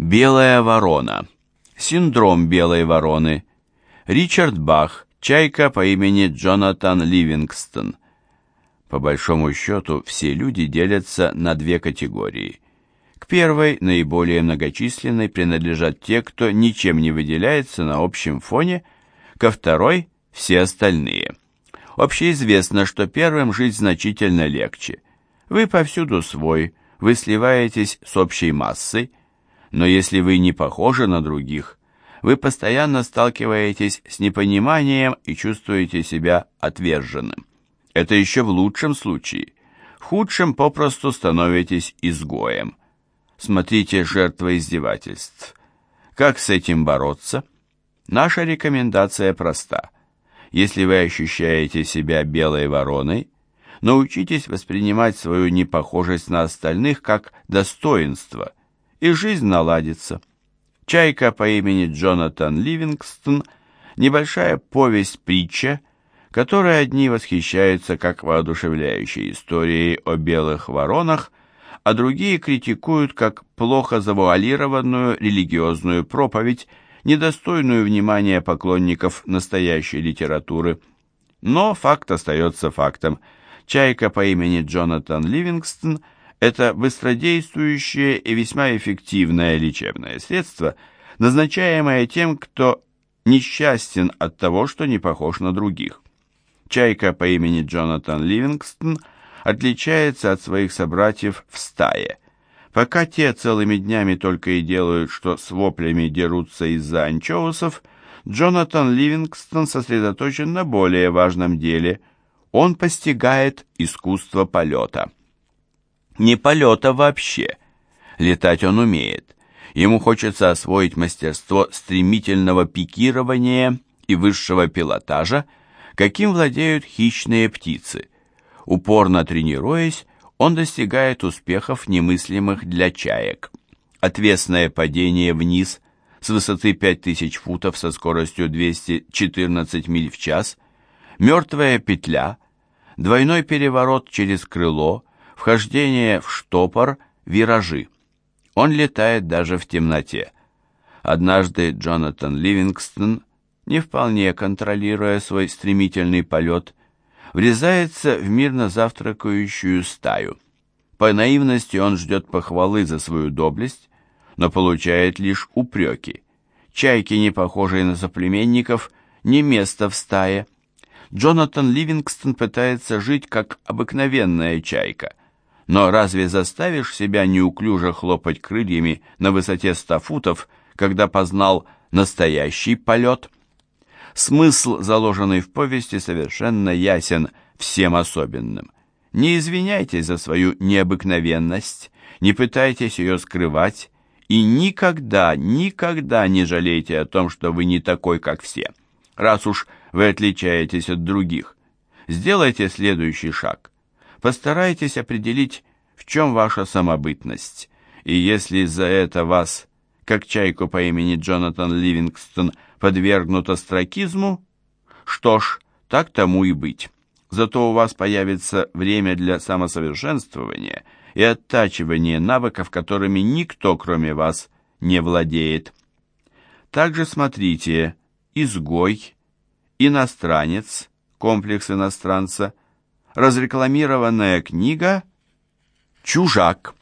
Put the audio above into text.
Белая ворона. Синдром белой вороны. Ричард Бах. Чайка по имени Джонатан Ливингстон. По большому счету, все люди делятся на две категории. К первой, наиболее многочисленной, принадлежат те, кто ничем не выделяется на общем фоне, ко второй – все остальные. Общеизвестно, что первым жить значительно легче. Вы повсюду свой, вы сливаетесь с общей массой, но если вы не похожи на других, вы постоянно сталкиваетесь с непониманием и чувствуете себя отверженным. Это еще в лучшем случае. В худшем попросту становитесь изгоем. Смотрите жертва издевательств. Как с этим бороться? Наша рекомендация проста. Если вы ощущаете себя белой вороной, научитесь воспринимать свою непохожесть на остальных как достоинство, и жизнь наладится. Чайка по имени Джонатан Ливингстон – небольшая повесть-притча, которой одни восхищаются как воодушевляющей историей о белых воронах, а другие критикуют как плохо завуалированную религиозную проповедь, недостойную внимания поклонников настоящей литературы. Но факт остается фактом. Чайка по имени Джонатан Ливингстон – это быстродействующее и весьма эффективное лечебное средство, назначаемое тем, кто несчастен от того, что не похож на других. Чайка по имени Джонатан Ливингстон отличается от своих собратьев в стае. Пока те целыми днями только и делают, что с воплями дерутся из-за анчоусов, Джонатан Ливингстон сосредоточен на более важном деле. Он постигает искусство полета не полета вообще. Летать он умеет. Ему хочется освоить мастерство стремительного пикирования и высшего пилотажа, каким владеют хищные птицы. Упорно тренируясь, он достигает успехов, немыслимых для чаек. Отвесное падение вниз с высоты 5000 футов со скоростью 214 миль в час, мертвая петля, двойной переворот через крыло – вхождение в штопор, виражи. Он летает даже в темноте. Однажды Джонатан Ливингстон, не вполне контролируя свой стремительный полет, врезается в мирно завтракающую стаю. По наивности он ждет похвалы за свою доблесть, но получает лишь упреки. Чайки, не похожие на соплеменников, не место в стае. Джонатан Ливингстон пытается жить как обыкновенная чайка, но разве заставишь себя неуклюже хлопать крыльями на высоте ста футов, когда познал настоящий полет? Смысл, заложенный в повести, совершенно ясен всем особенным. Не извиняйтесь за свою необыкновенность, не пытайтесь ее скрывать, и никогда, никогда не жалейте о том, что вы не такой, как все, раз уж вы отличаетесь от других. Сделайте следующий шаг. Постарайтесь определить, в чем ваша самобытность, и если за это вас, как чайку по имени Джонатан Ливингстон, подвергнут остракизму, что ж, так тому и быть. Зато у вас появится время для самосовершенствования и оттачивания навыков, которыми никто, кроме вас, не владеет. Также смотрите «Изгой», «Иностранец», «Комплекс иностранца», разрекламированная книга «Чужак».